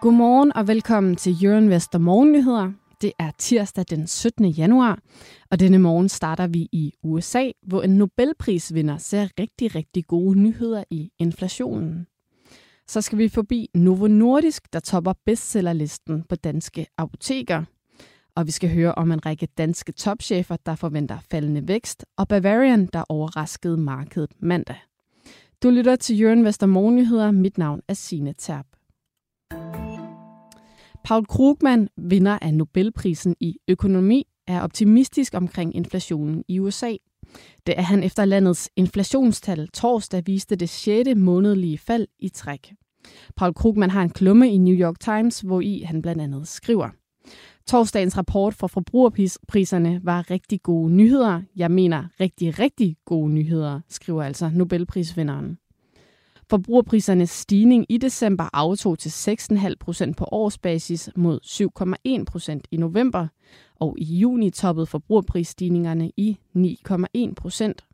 Godmorgen og velkommen til Jørgen Vester Morgennyheder. Det er tirsdag den 17. januar, og denne morgen starter vi i USA, hvor en Nobelprisvinder ser rigtig, rigtig gode nyheder i inflationen. Så skal vi forbi Novo Nordisk, der topper bestsellerlisten på danske apoteker. Og vi skal høre om en række danske topchefer, der forventer faldende vækst, og Bavarian, der overraskede markedet mandag. Du lytter til Jørgen Vester Morgennyheder. Mit navn er Signe Terp. Paul Krugman, vinder af Nobelprisen i økonomi, er optimistisk omkring inflationen i USA. Det er han efter landets inflationstal torsdag viste det 6. månedlige fald i træk. Paul Krugman har en klumme i New York Times, hvor i han blandt andet skriver. Torsdagens rapport for forbrugerpriserne var rigtig gode nyheder. Jeg mener rigtig, rigtig gode nyheder, skriver altså Nobelprisvinderen. Forbrugerprisernes stigning i december aftog til 6,5 procent på årsbasis mod 7,1 procent i november, og i juni toppede forbrugerprisstigningerne i 9,1 procent.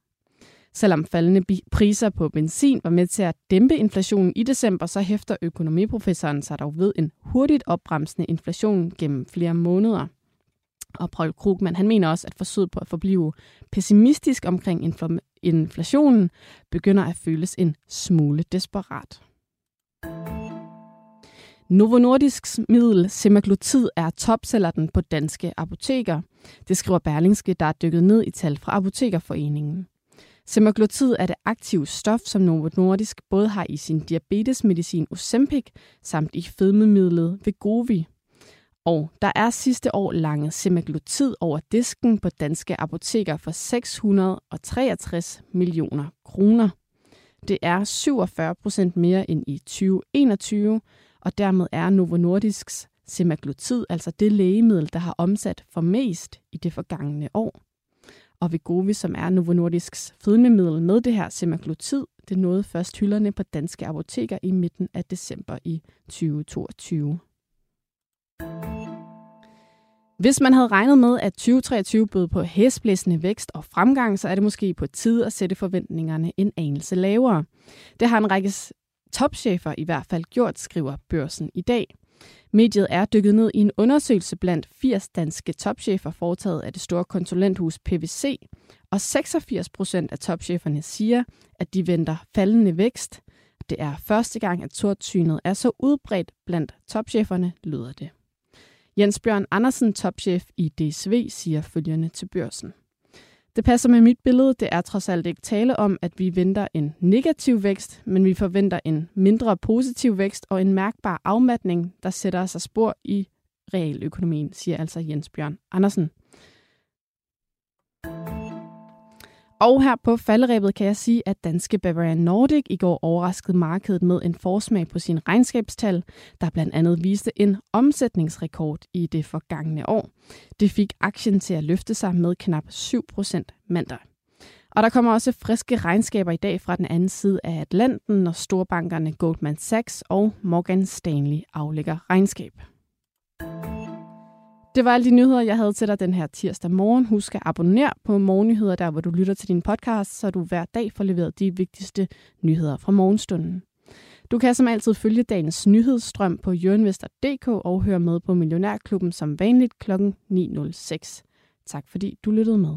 Selvom faldende priser på benzin var med til at dæmpe inflationen i december, så hæfter økonomiprofessoren sig dog ved en hurtigt opbremsende inflation gennem flere måneder. Og Paul Krugman han mener også, at forsøget på at forblive pessimistisk omkring inflationen begynder at føles en smule desperat. Novo Nordisks middel semaglutid er topsælgeren på danske apoteker. Det skriver Berlingske, der er dykket ned i tal fra Apotekerforeningen. Semaglutid er det aktive stof, som Novo Nordisk både har i sin diabetesmedicin Ozempic samt i fedmemidlet Vegovi. Og der er sidste år lange semaglutid over disken på danske apoteker for 663 millioner kroner. Det er 47 procent mere end i 2021, og dermed er Novo Nordisks semaglutid altså det lægemiddel, der har omsat for mest i det forgangne år. Og Vigovi, som er Novo Nordisks fedmemiddel med det her semaglutid, det nåede først hylderne på danske apoteker i midten af december i 2022. Hvis man havde regnet med, at 2023 bød på hæsblæsende vækst og fremgang, så er det måske på tide at sætte forventningerne en anelse lavere. Det har en række topchefer i hvert fald gjort, skriver børsen i dag. Mediet er dykket ned i en undersøgelse blandt 80 danske topchefer foretaget af det store konsulenthus PVC, og 86 procent af topcheferne siger, at de venter faldende vækst. Det er første gang, at sortsynet er så udbredt blandt topcheferne, lyder det. Jens Bjørn Andersen, topchef i DSV, siger følgende til børsen. Det passer med mit billede. Det er trods alt ikke tale om, at vi venter en negativ vækst, men vi forventer en mindre positiv vækst og en mærkbar afmatning, der sætter sig spor i realøkonomien, siger altså Jens Bjørn Andersen. Og her på falderæbet kan jeg sige, at danske Bavarian Nordic i går overraskede markedet med en forsmag på sin regnskabstal, der blandt andet viste en omsætningsrekord i det forgangne år. Det fik aktien til at løfte sig med knap 7% mandag. Og der kommer også friske regnskaber i dag fra den anden side af Atlanten, når storbankerne Goldman Sachs og Morgan Stanley aflægger regnskab. Det var alle de nyheder, jeg havde til dig den her tirsdag morgen. Husk at abonnere på Morgennyheder, der hvor du lytter til din podcast, så du hver dag får leveret de vigtigste nyheder fra morgenstunden. Du kan som altid følge dagens nyhedsstrøm på jørinvestor.dk og høre med på Millionærklubben som vanligt kl. 9.06. Tak fordi du lyttede med.